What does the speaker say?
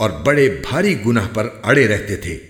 और बड़े भारी गुनाह पर अड़े रहते थे।